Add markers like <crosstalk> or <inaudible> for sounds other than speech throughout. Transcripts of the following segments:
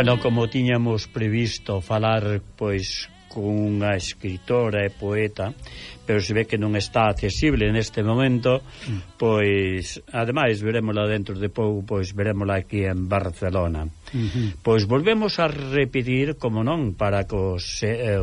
Bueno, como tiñamos previsto falar pois cunha escritora e poeta, pero se ve que non está accesible neste momento, mm. pois, ademais, verémola dentro de pouco, pois verémola aquí en Barcelona. Uh -huh. Pois volvemos a repetir, como non, para que os, eh,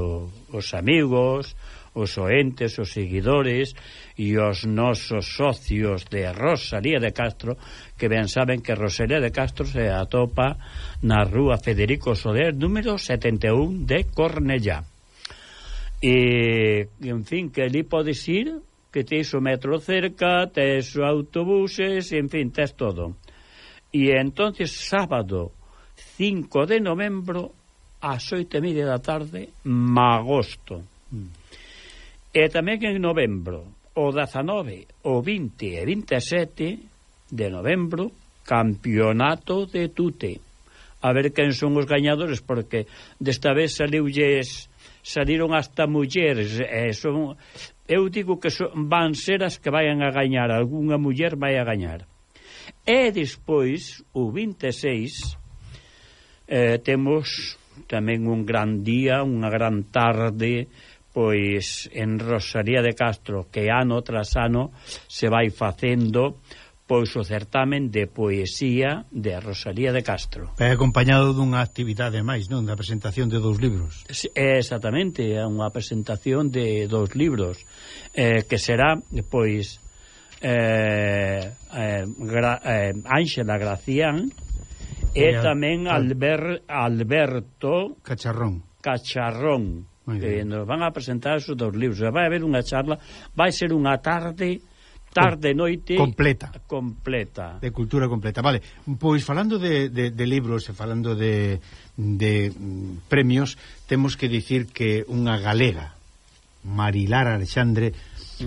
os amigos, os oentes, os seguidores e os nosos socios de Rosalía de Castro que ben saben que Rosalía de Castro se atopa na rúa Federico Soder número 71 de Cornellá e en fin, que ali podes ir que tes o metro cerca tes autobuses, en fin, tes todo e entonces sábado 5 de novembro ás oito e media da tarde, magosto. Mm. E tamén en novembro, o 19, o 20 e 27 de novembro, campeonato de tute. A ver quen son os gañadores, porque desta vez saliulles saliron hasta mulleres E son eu digo que son, van ser as que vayan a gañar algunha muller vai a gañar e despois o 26 eh, temos tamén un gran día unha gran tarde pois en Rosaría de Castro, que ano tras ano se vai facendo pois o certamen de poesía de Rosalía de Castro. É acompañado dunha actividade máis, non? Da presentación de dous libros. É exactamente, é unha presentación de dous libros, eh, que será, pois, eh, eh, Gra eh, Ángela Gracián e, e tamén Albert, Alberto... Cacharrón. Cacharrón Eh, nos van a presentar esos dos libros. Vai haber unha charla, vai ser unha tarde tarde noite completa completa de cultura completa vale pois falando de, de, de libros e falando de, de mm, premios temos que dicir que unha galega Marilar Alexandre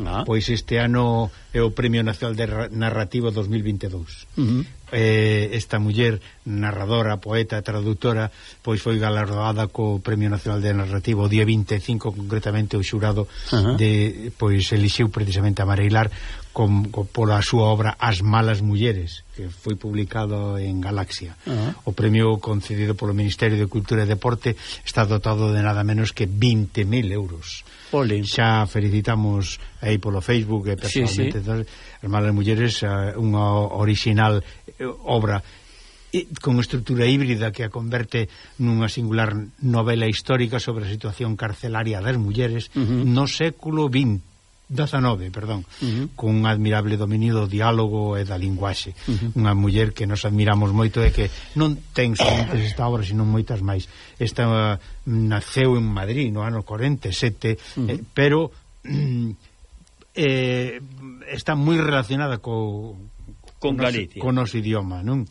ah. pois este ano é o Premio Nacional de Narrativo 2022. Uh -huh. eh, esta muller narradora, poeta, traductora, pois foi galardoada co Premio Nacional de Narrativo o día 25 concretamente o xurado uh -huh. de pois elixiu precisamente a Mareilar con, con pola súa obra As malas mulleres, que foi publicado en Galaxia. Uh -huh. O premio concedido polo Ministerio de Cultura e Deporte está dotado de nada menos que 20.000 euros. Ole. Xa felicitamos aí polo Facebook e personalmente sí, sí tal, As malas mulleres eh, unha original eh, obra con estrutura híbrida que a converte nunha singular novela histórica sobre a situación carcelaria das mulleres uh -huh. no século XX 19, perdón, uh -huh. cun admirable dominio do diálogo e da linguaxe. Uh -huh. Unha muller que nos admiramos moito e que non ten somente esta obra, sino moitas máis. Esta uh, naceu en Madrid no ano 47, uh -huh. eh, pero... Mm, eh, está moi relacionada co, con, Galicia. Con os idioma, non?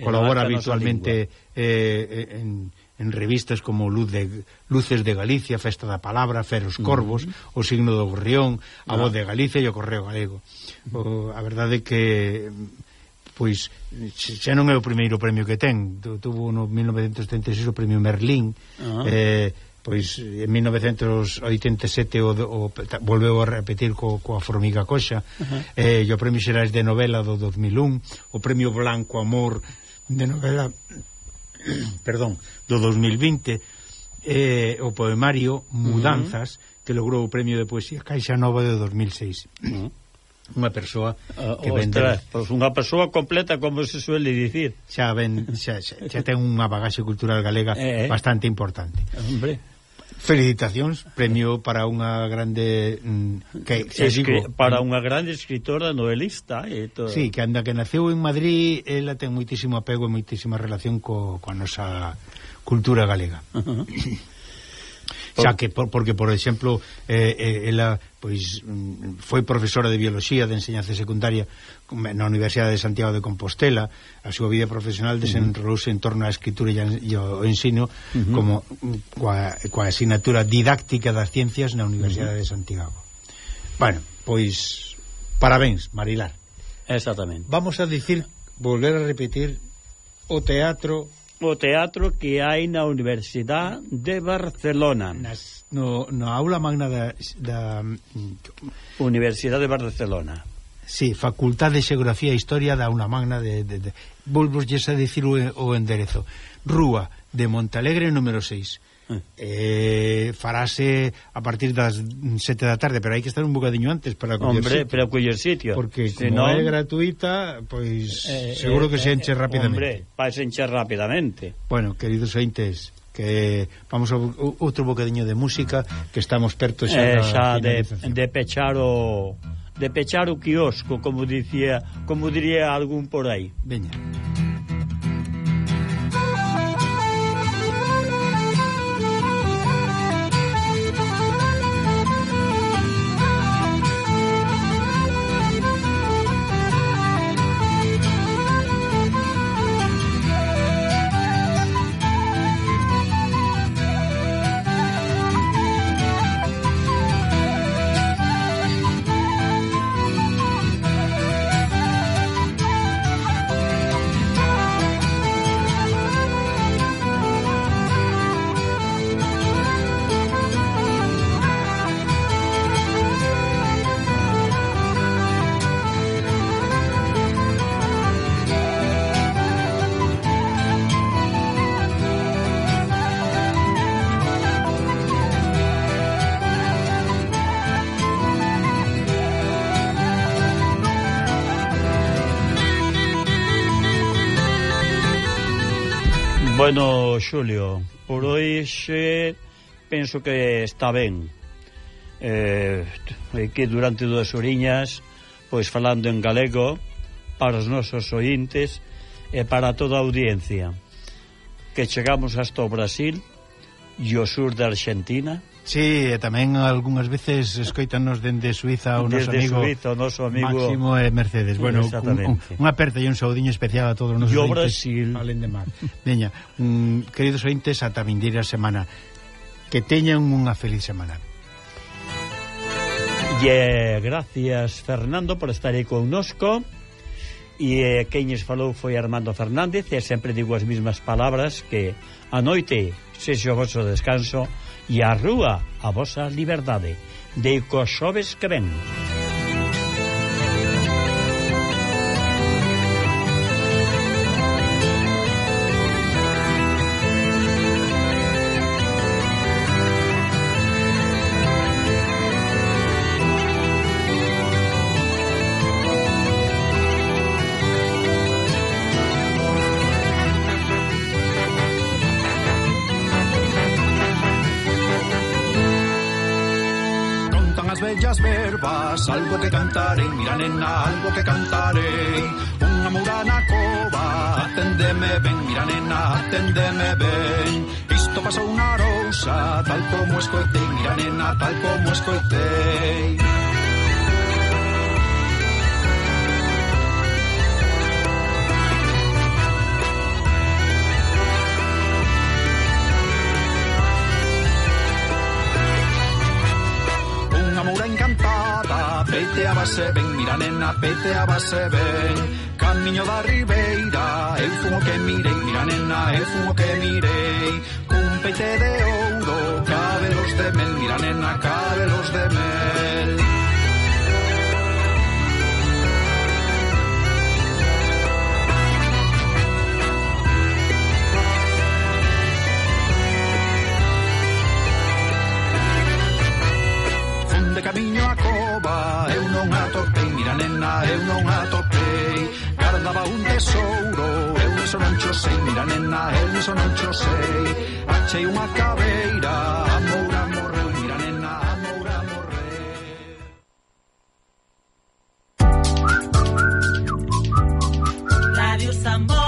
Colabora habitualmente eh, eh, en, en revistas como Luz de, Luces de Galicia, Festa da Palabra, Feros Corvos, uh -huh. O Signo do Gorrión, A Voz de Galicia e o Correo Galego. O, a verdade é que pois xa non é o primeiro premio que ten, tuvo no 1976 o premio Merlín, uh -huh. eh pois en 1987 o, o volveu a repetir co, coa Formiga Coxa. Uh -huh. eh, e o Premio Xerais de Novela do 2001 o Premio Blanco Amor de Novela <clears throat> perdón, do 2020 eh, o poemario Mudanzas uh -huh. que logrou o Premio de Poesía Caixa Nova de 2006 uh -huh unha persoa ah, que vende pois unha persoa completa como se suele dicir. Xa, ven, xa, xa, xa ten unha bagaxe cultural galega eh, eh. bastante importante. Hombre. Felicitacións, premio para unha grande mm, que, que Escri digo, para mm. unha grande escritora novelista e todo. Sí, que anda que naceu en Madrid, ela ten moitísimo apego e moitísima relación co, coa nosa cultura galega. Uh <laughs> -huh. Xa que por, porque por exemplo, eh, eh, ela pois mm, foi profesora de bioloxía de enseñanza secundaria na Universidade de Santiago de Compostela. A súa vida profesional desenrolouse en torno á escritura e ao ensino uh -huh. como mm, coa, coa asignatura didáctica das ciencias na Universidade uh -huh. de Santiago. Bueno, pois parabéns, Marilar. Exactamente. Vamos a dicir, volver a repetir o teatro o teatro que hai na Universidade de Barcelona. Nas, no, no aula magna da... da... Universidade de Barcelona. Sí, Facultad de Geografía e Historia da aula magna de... de, de Volvos a dicir o, o enderezo. Rúa de Montalegre número 6 eh. eh, farase a partir das 7 da tarde, pero hai que estar un bocadiño antes para coller hombre, sitio. para coller sitio. Porque como non... é gratuita, pois eh, eh seguro que se eh, enche rapidamente. Hombre, vai se encher rapidamente. Bueno, queridos ointes, que vamos a outro bocadinho de música que estamos perto xa, eh, xa de, de pechar o de pechar o quiosco, como dicía, como diría algún por aí. Veña. Bueno, Xulio, por hoxe penso que está ben. Eh, que durante dúas horiñas, pois falando en galego, para os nosos ointes e para toda a audiencia, que chegamos hasta o Brasil e o sur da Argentina, Sí, e tamén algunhas veces escoitanos dende Suiza o noso amigo, Suiza, o noso amigo Máximo e Mercedes. Bueno, un, un, aperta e un saudiño especial a todos os nosos ointes. Brasil. Alén de mar. Veña, um, queridos ointes, ata vindeira semana. Que teñan unha feliz semana. E eh, gracias, Fernando, por estar aí connosco. E eh, queñes falou foi Armando Fernández e sempre digo as mesmas palabras que a noite sexe o vosso descanso e a rúa a vosa liberdade. De cos xoves que ven. bellas verbas, algo que cantaré, mira nena, algo que cantaré. Una murana cova, atendeme ben, mira nena, atendeme ben. Isto pasa unha rousa, tal como escoitei, mira nena, tal como escoitei. pete a base ben, mira nena, base ben. Camiño da ribeira, eu fumo que mirei, mira nena, eu fumo que mirei. Cun peite de ouro, cabelos de mel, mira nena, cabelos de mel. camiño a cova Eu non atopei, mira nena, eu non atopei. Guardaba un tesouro, eu iso non cho sei Mira nena, eu iso non cho sei. Achei unha caveira, a moura morreu Mira nena, a moura morreu Radio Sambo